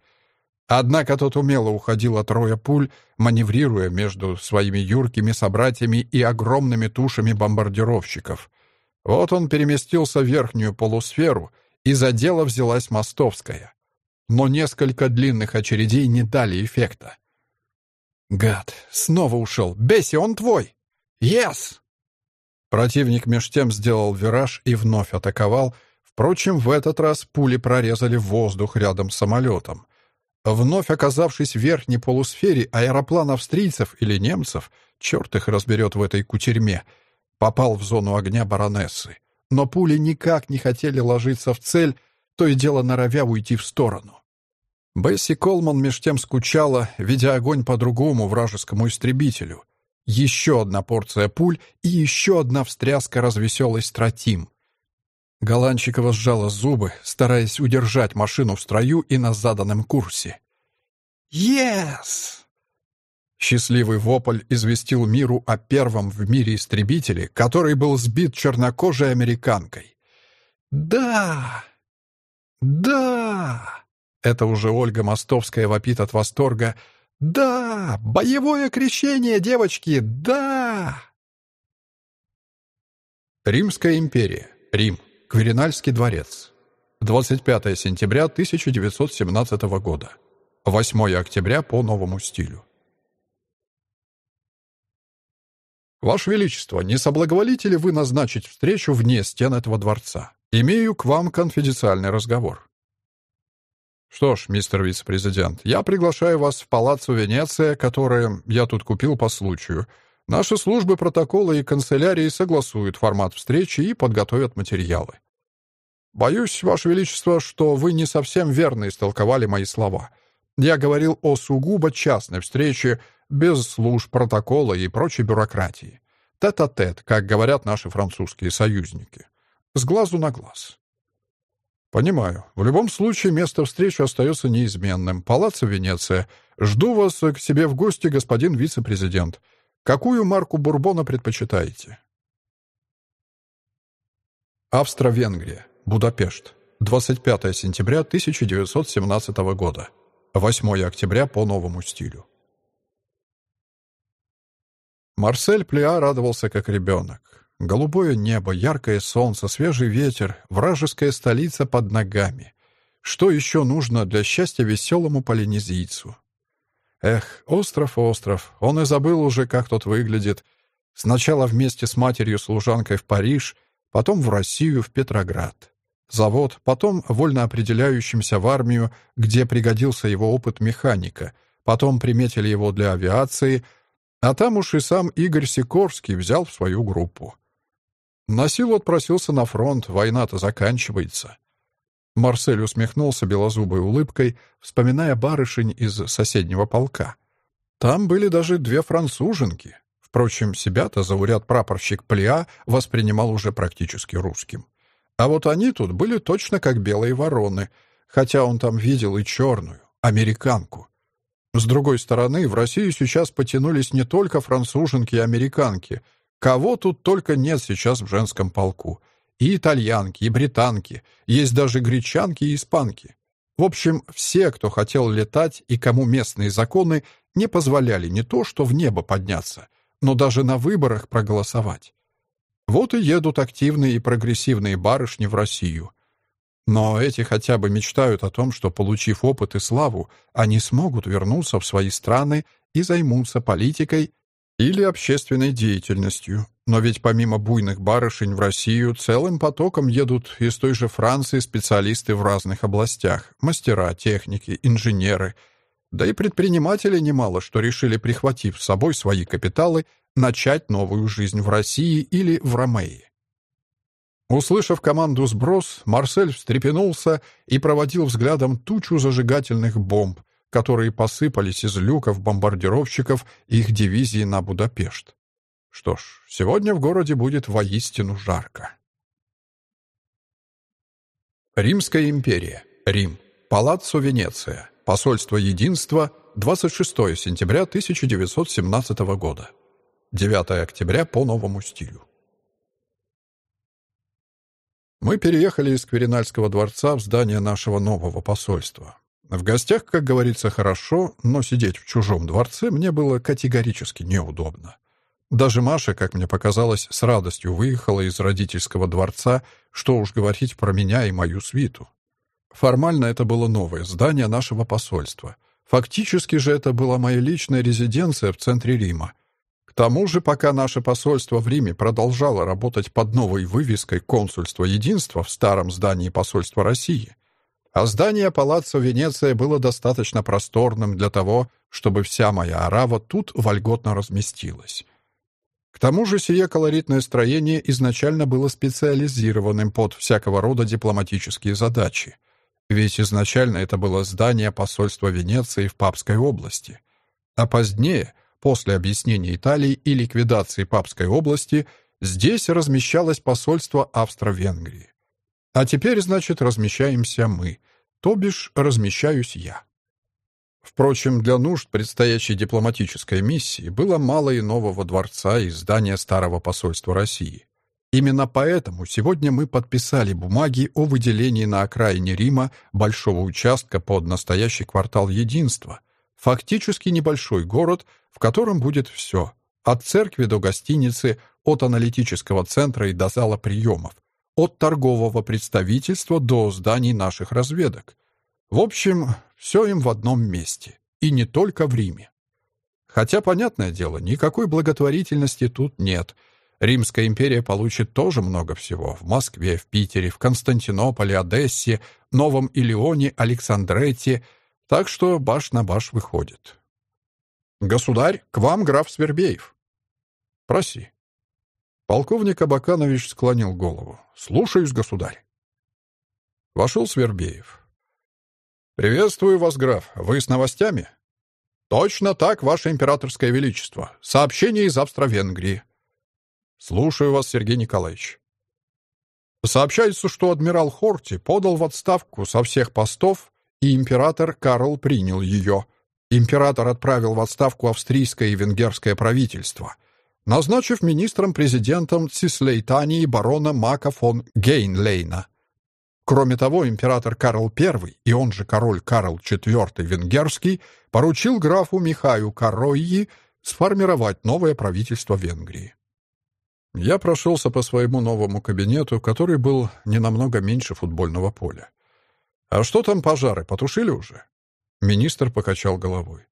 Однако тот умело уходил от роя пуль, маневрируя между своими юркими собратьями и огромными тушами бомбардировщиков. Вот он переместился в верхнюю полусферу, и за дело взялась Мостовская. Но несколько длинных очередей не дали эффекта. «Гад! Снова ушел! Бесси, он твой! Yes!» Противник меж тем сделал вираж и вновь атаковал. Впрочем, в этот раз пули прорезали воздух рядом с самолетом. Вновь оказавшись в верхней полусфере, аэроплан австрийцев или немцев, черт их разберет в этой кутерьме — Попал в зону огня баронессы. Но пули никак не хотели ложиться в цель, то и дело норовя уйти в сторону. Бесси Колман меж тем скучала, ведя огонь по другому вражескому истребителю. Еще одна порция пуль и еще одна встряска развеселой стратим. Голанчикова сжала зубы, стараясь удержать машину в строю и на заданном курсе. «Yes!» Счастливый вопль известил миру о первом в мире истребителе, который был сбит чернокожей американкой. «Да! Да!» Это уже Ольга Мостовская вопит от восторга. «Да! Боевое крещение, девочки! Да!» Римская империя. Рим. Кверинальский дворец. 25 сентября 1917 года. 8 октября по новому стилю. «Ваше Величество, не соблаговолите ли вы назначить встречу вне стен этого дворца? Имею к вам конфиденциальный разговор». «Что ж, мистер вице-президент, я приглашаю вас в палаццо Венеция, которое я тут купил по случаю. Наши службы протокола и канцелярии согласуют формат встречи и подготовят материалы. Боюсь, Ваше Величество, что вы не совсем верно истолковали мои слова. Я говорил о сугубо частной встрече, без служб протокола и прочей бюрократии. Тет-а-тет, -тет, как говорят наши французские союзники. С глазу на глаз. Понимаю. В любом случае, место встречи остается неизменным. Палаццо Венеция. Жду вас к себе в гости, господин вице-президент. Какую марку бурбона предпочитаете? Австро-Венгрия. Будапешт. 25 сентября 1917 года. 8 октября по новому стилю. Марсель Плеа радовался как ребенок. Голубое небо, яркое солнце, свежий ветер, вражеская столица под ногами. Что еще нужно для счастья веселому полинезийцу? Эх, остров, остров, он и забыл уже, как тот выглядит. Сначала вместе с матерью-служанкой в Париж, потом в Россию, в Петроград. Завод, потом вольно определяющимся в армию, где пригодился его опыт механика, потом приметили его для авиации — а там уж и сам Игорь Сикорский взял в свою группу. На силу отпросился на фронт, война-то заканчивается. Марсель усмехнулся белозубой улыбкой, вспоминая барышень из соседнего полка. Там были даже две француженки. Впрочем, себя-то зауряд прапорщик Плеа воспринимал уже практически русским. А вот они тут были точно как белые вороны, хотя он там видел и черную, американку. С другой стороны, в Россию сейчас потянулись не только француженки и американки. Кого тут только нет сейчас в женском полку. И итальянки, и британки, есть даже гречанки и испанки. В общем, все, кто хотел летать и кому местные законы не позволяли не то что в небо подняться, но даже на выборах проголосовать. Вот и едут активные и прогрессивные барышни в Россию. Но эти хотя бы мечтают о том, что, получив опыт и славу, они смогут вернуться в свои страны и займутся политикой или общественной деятельностью. Но ведь помимо буйных барышень в Россию целым потоком едут из той же Франции специалисты в разных областях, мастера, техники, инженеры. Да и предприниматели немало, что решили, прихватив с собой свои капиталы, начать новую жизнь в России или в Ромеи. Услышав команду «Сброс», Марсель встрепенулся и проводил взглядом тучу зажигательных бомб, которые посыпались из люков бомбардировщиков их дивизии на Будапешт. Что ж, сегодня в городе будет воистину жарко. Римская империя. Рим. Палаццо Венеция. Посольство Единства. 26 сентября 1917 года. 9 октября по новому стилю. Мы переехали из Кверинальского дворца в здание нашего нового посольства. В гостях, как говорится, хорошо, но сидеть в чужом дворце мне было категорически неудобно. Даже Маша, как мне показалось, с радостью выехала из родительского дворца, что уж говорить про меня и мою свиту. Формально это было новое здание нашего посольства. Фактически же это была моя личная резиденция в центре Рима — тому же, пока наше посольство в Риме продолжало работать под новой вывеской «Консульство Единства» в старом здании посольства России, а здание Палаццо Венеция было достаточно просторным для того, чтобы вся моя арава тут вольготно разместилась. К тому же сие колоритное строение изначально было специализированным под всякого рода дипломатические задачи, ведь изначально это было здание посольства Венеции в Папской области, а позднее — После объяснения Италии и ликвидации Папской области здесь размещалось посольство Австро-Венгрии. А теперь, значит, размещаемся мы, то бишь размещаюсь я. Впрочем, для нужд предстоящей дипломатической миссии было мало и нового дворца и здания старого посольства России. Именно поэтому сегодня мы подписали бумаги о выделении на окраине Рима большого участка под настоящий квартал Единства, фактически небольшой город, в котором будет все, от церкви до гостиницы, от аналитического центра и до зала приемов, от торгового представительства до зданий наших разведок. В общем, все им в одном месте, и не только в Риме. Хотя, понятное дело, никакой благотворительности тут нет — Римская империя получит тоже много всего. В Москве, в Питере, в Константинополе, Одессе, Новом Илионе, Александрете. Так что баш на баш выходит. «Государь, к вам граф Свербеев». «Проси». Полковник Абаканович склонил голову. «Слушаюсь, государь». Вошел Свербеев. «Приветствую вас, граф. Вы с новостями?» «Точно так, ваше императорское величество. Сообщение из Австро-Венгрии. «Слушаю вас, Сергей Николаевич». Сообщается, что адмирал Хорти подал в отставку со всех постов, и император Карл принял ее. Император отправил в отставку австрийское и венгерское правительство, назначив министром-президентом Цислейтании барона Мака фон Гейнлейна. Кроме того, император Карл I, и он же король Карл IV Венгерский, поручил графу Михаю Каройи сформировать новое правительство Венгрии. Я прошелся по своему новому кабинету, который был не намного меньше футбольного поля. «А что там пожары? Потушили уже?» Министр покачал головой.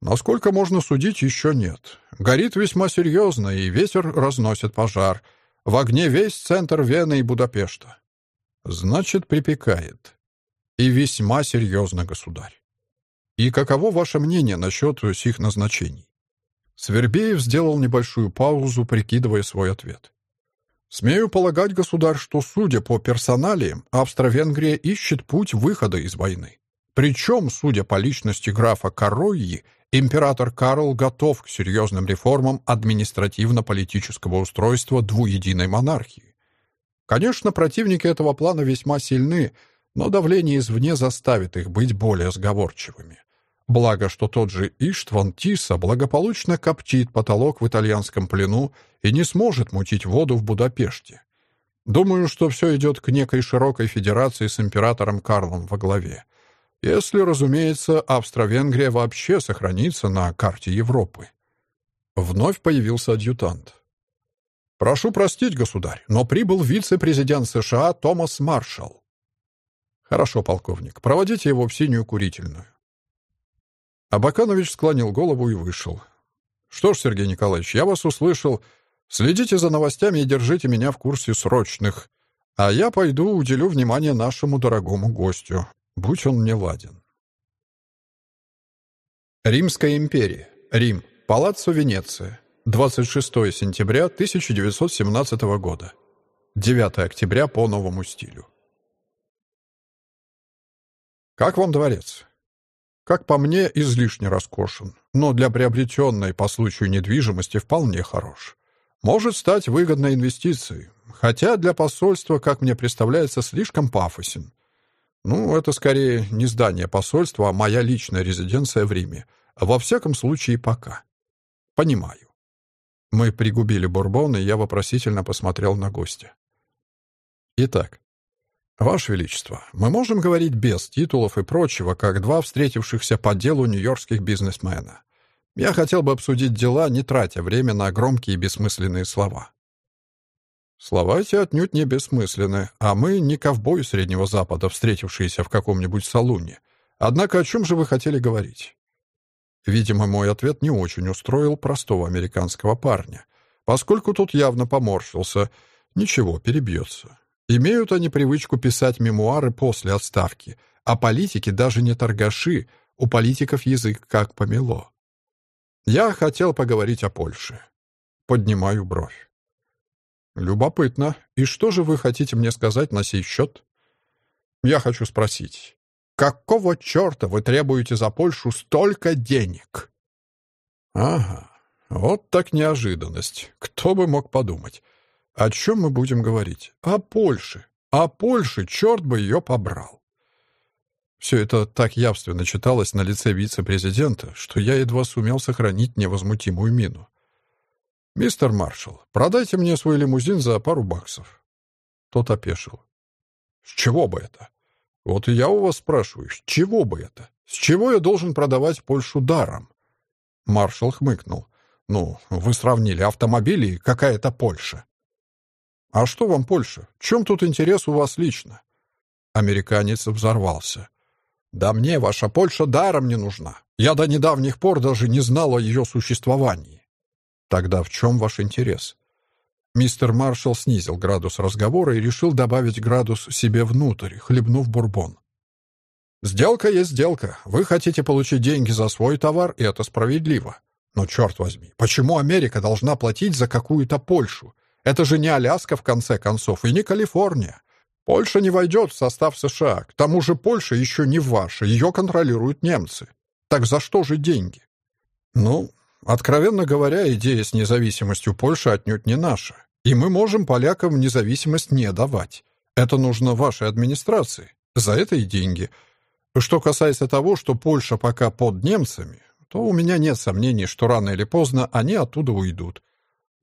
«Насколько можно судить, еще нет. Горит весьма серьезно, и ветер разносит пожар. В огне весь центр Вены и Будапешта. Значит, припекает. И весьма серьезно, государь. И каково ваше мнение насчет сих назначений? Свербеев сделал небольшую паузу, прикидывая свой ответ. «Смею полагать, государь, что, судя по персоналиям, Австро-Венгрия ищет путь выхода из войны. Причем, судя по личности графа Каройи, император Карл готов к серьезным реформам административно-политического устройства двуединой монархии. Конечно, противники этого плана весьма сильны, но давление извне заставит их быть более сговорчивыми. Благо, что тот же Иштван Тиса благополучно коптит потолок в итальянском плену и не сможет мутить воду в Будапеште. Думаю, что все идет к некой широкой федерации с императором Карлом во главе. Если, разумеется, Австро-Венгрия вообще сохранится на карте Европы. Вновь появился адъютант. «Прошу простить, государь, но прибыл вице-президент США Томас Маршалл». «Хорошо, полковник, проводите его в синюю курительную. Абаканович склонил голову и вышел. «Что ж, Сергей Николаевич, я вас услышал. Следите за новостями и держите меня в курсе срочных. А я пойду уделю внимание нашему дорогому гостю, будь он мне ладен». Римская империя. Рим. Палаццо Венеция. 26 сентября 1917 года. 9 октября по новому стилю. «Как вам дворец?» Как по мне, излишне роскошен, но для приобретенной по случаю недвижимости вполне хорош. Может стать выгодной инвестицией, хотя для посольства, как мне представляется, слишком пафосен. Ну, это скорее не здание посольства, а моя личная резиденция в Риме. Во всяком случае, пока. Понимаю. Мы пригубили бурбон, и я вопросительно посмотрел на гостя. Итак, «Ваше Величество, мы можем говорить без титулов и прочего, как два встретившихся по делу нью-йоркских бизнесмена. Я хотел бы обсудить дела, не тратя время на громкие и бессмысленные слова». Слова эти отнюдь не бессмысленны, а мы не ковбои Среднего Запада, встретившиеся в каком-нибудь салуне. Однако о чем же вы хотели говорить? Видимо, мой ответ не очень устроил простого американского парня, поскольку тут явно поморщился. Ничего, перебьется. Имеют они привычку писать мемуары после отставки, а политики даже не торгаши, у политиков язык как помело. Я хотел поговорить о Польше. Поднимаю бровь. Любопытно. И что же вы хотите мне сказать на сей счет? Я хочу спросить. Какого черта вы требуете за Польшу столько денег? Ага, вот так неожиданность. Кто бы мог подумать. О чем мы будем говорить? О Польше. О Польше, черт бы ее побрал. Все это так явственно читалось на лице вице-президента, что я едва сумел сохранить невозмутимую мину. «Мистер Маршалл, продайте мне свой лимузин за пару баксов». Тот опешил. «С чего бы это?» «Вот и я у вас спрашиваю, с чего бы это? С чего я должен продавать Польшу даром?» Маршал хмыкнул. «Ну, вы сравнили автомобили и какая-то Польша». «А что вам Польша? В чем тут интерес у вас лично?» Американец взорвался. «Да мне ваша Польша даром не нужна. Я до недавних пор даже не знал о ее существовании». «Тогда в чем ваш интерес?» Мистер Маршалл снизил градус разговора и решил добавить градус себе внутрь, хлебнув бурбон. «Сделка есть сделка. Вы хотите получить деньги за свой товар, и это справедливо. Но, черт возьми, почему Америка должна платить за какую-то Польшу? Это же не Аляска, в конце концов, и не Калифорния. Польша не войдет в состав США. К тому же Польша еще не ваша, ее контролируют немцы. Так за что же деньги? Ну, откровенно говоря, идея с независимостью Польши отнюдь не наша. И мы можем полякам независимость не давать. Это нужно вашей администрации. За это и деньги. Что касается того, что Польша пока под немцами, то у меня нет сомнений, что рано или поздно они оттуда уйдут.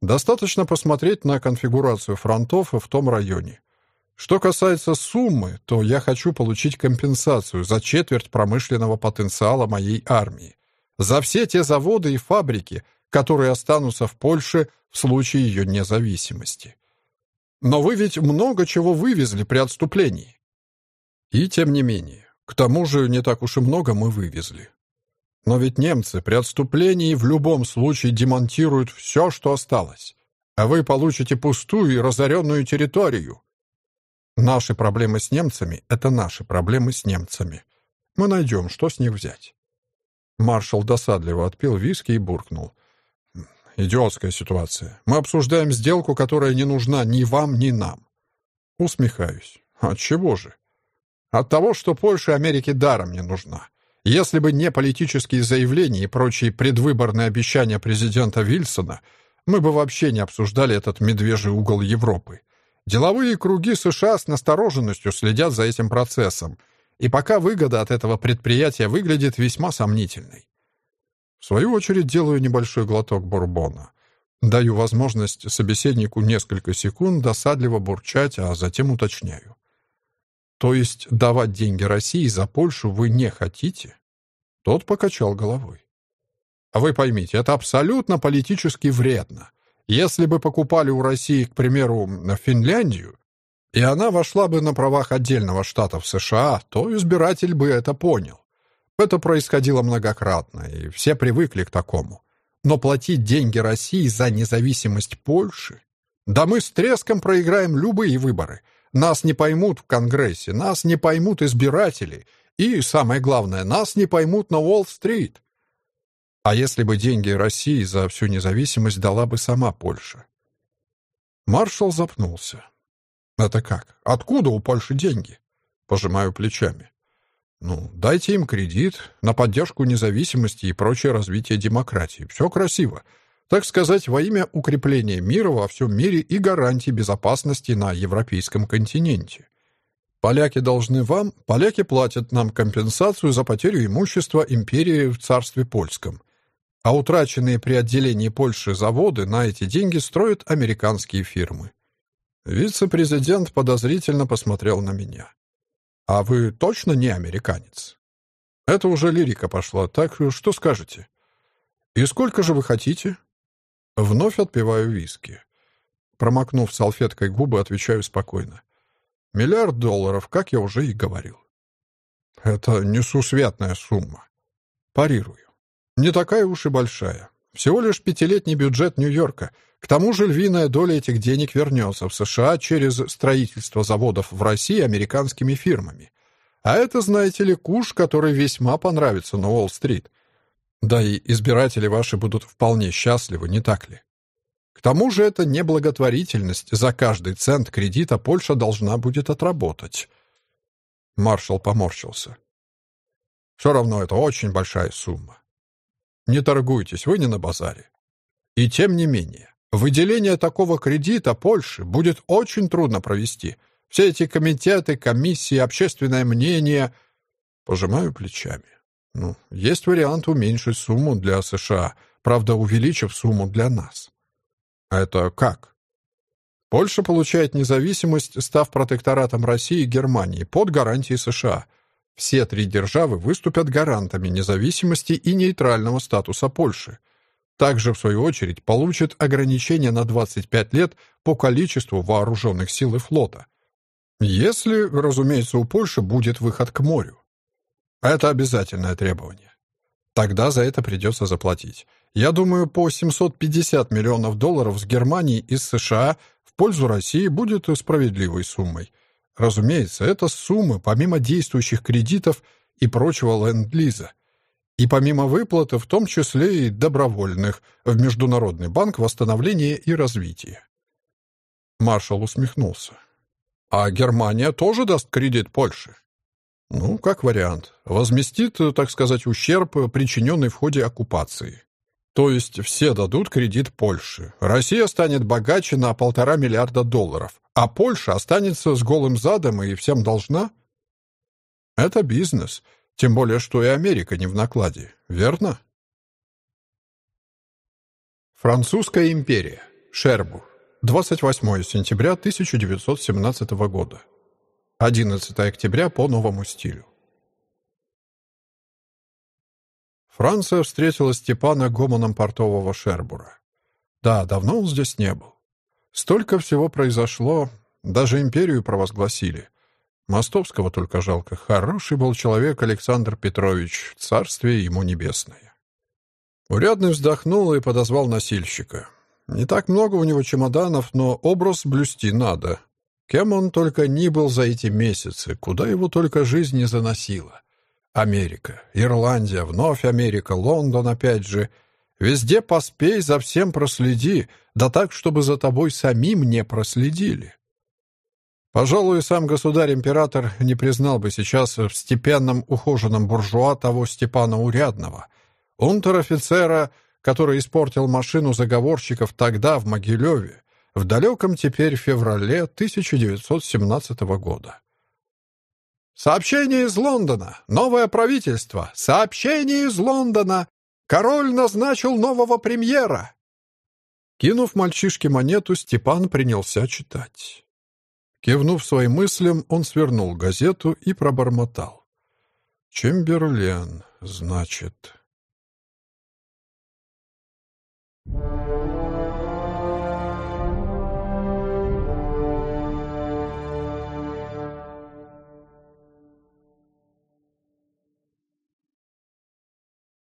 Достаточно посмотреть на конфигурацию фронтов в том районе. Что касается суммы, то я хочу получить компенсацию за четверть промышленного потенциала моей армии. За все те заводы и фабрики, которые останутся в Польше в случае ее независимости. Но вы ведь много чего вывезли при отступлении. И тем не менее, к тому же не так уж и много мы вывезли. Но ведь немцы при отступлении в любом случае демонтируют все, что осталось. А вы получите пустую и разоренную территорию. Наши проблемы с немцами — это наши проблемы с немцами. Мы найдем, что с них взять. Маршал досадливо отпил виски и буркнул. «Идиотская ситуация. Мы обсуждаем сделку, которая не нужна ни вам, ни нам». Усмехаюсь. От чего же? От того, что Польша Америке даром не нужна. Если бы не политические заявления и прочие предвыборные обещания президента Вильсона, мы бы вообще не обсуждали этот медвежий угол Европы. Деловые круги США с настороженностью следят за этим процессом, и пока выгода от этого предприятия выглядит весьма сомнительной. В свою очередь делаю небольшой глоток бурбона. Даю возможность собеседнику несколько секунд досадливо бурчать, а затем уточняю. То есть давать деньги России за Польшу вы не хотите? Тот покачал головой. А вы поймите, это абсолютно политически вредно. Если бы покупали у России, к примеру, Финляндию, и она вошла бы на правах отдельного штата в США, то избиратель бы это понял. Это происходило многократно, и все привыкли к такому. Но платить деньги России за независимость Польши? Да мы с треском проиграем любые выборы. Нас не поймут в Конгрессе, нас не поймут избиратели, и, самое главное, нас не поймут на Уолл-стрит. А если бы деньги России за всю независимость дала бы сама Польша? Маршал запнулся. «Это как? Откуда у Польши деньги?» Пожимаю плечами. «Ну, дайте им кредит на поддержку независимости и прочее развитие демократии. Все красиво. Так сказать, во имя укрепления мира во всем мире и гарантии безопасности на европейском континенте. Поляки должны вам, поляки платят нам компенсацию за потерю имущества империи в царстве польском а утраченные при отделении Польши заводы на эти деньги строят американские фирмы. Вице-президент подозрительно посмотрел на меня. «А вы точно не американец?» «Это уже лирика пошла, так что скажете?» «И сколько же вы хотите?» Вновь отпиваю виски. Промокнув салфеткой губы, отвечаю спокойно. «Миллиард долларов, как я уже и говорил». «Это несусветная сумма». Парирую. Не такая уж и большая. Всего лишь пятилетний бюджет Нью-Йорка. К тому же львиная доля этих денег вернется в США через строительство заводов в России американскими фирмами. А это, знаете ли, куш, который весьма понравится на Уолл-стрит. Да и избиратели ваши будут вполне счастливы, не так ли? К тому же это не благотворительность. За каждый цент кредита Польша должна будет отработать. Маршал поморщился. Все равно это очень большая сумма. Не торгуйтесь, вы не на базаре. И тем не менее, выделение такого кредита Польше будет очень трудно провести. Все эти комитеты, комиссии, общественное мнение... Пожимаю плечами. Ну, есть вариант уменьшить сумму для США, правда, увеличив сумму для нас. Это как? Польша получает независимость, став протекторатом России и Германии под гарантией США. Все три державы выступят гарантами независимости и нейтрального статуса Польши. Также, в свою очередь, получит ограничение на 25 лет по количеству вооруженных сил и флота. Если, разумеется, у Польши будет выход к морю. Это обязательное требование. Тогда за это придется заплатить. Я думаю, по 750 миллионов долларов с Германии из США в пользу России будет справедливой суммой. Разумеется, это суммы помимо действующих кредитов и прочего ленд-лиза. И помимо выплаты, в том числе и добровольных, в Международный банк восстановления и развития. Маршал усмехнулся. А Германия тоже даст кредит Польше? Ну, как вариант. Возместит, так сказать, ущерб, причиненный в ходе оккупации. То есть все дадут кредит Польше. Россия станет богаче на полтора миллиарда долларов, а Польша останется с голым задом и всем должна? Это бизнес. Тем более, что и Америка не в накладе. Верно? Французская империя. Шербур. 28 сентября 1917 года. 11 октября по новому стилю. Франция встретила Степана гомоном портового Шербура. Да, давно он здесь не был. Столько всего произошло, даже империю провозгласили. Мостовского только жалко. Хороший был человек Александр Петрович, царствие ему небесное. Урядный вздохнул и подозвал носильщика. Не так много у него чемоданов, но образ блюсти надо. Кем он только ни был за эти месяцы, куда его только жизнь не заносила. Америка, Ирландия, вновь Америка, Лондон опять же. Везде поспей, за всем проследи, да так, чтобы за тобой самим не проследили. Пожалуй, сам государь-император не признал бы сейчас в степенном ухоженном буржуа того Степана Урядного, унтер-офицера, который испортил машину заговорщиков тогда в Могилеве, в далеком теперь феврале 1917 года. Сообщение из Лондона. Новое правительство. Сообщение из Лондона. Король назначил нового премьера. Кинув мальчишке монету, Степан принялся читать. Кивнув своим мыслям, он свернул газету и пробормотал. «Чемберлен, значит...» Thank you.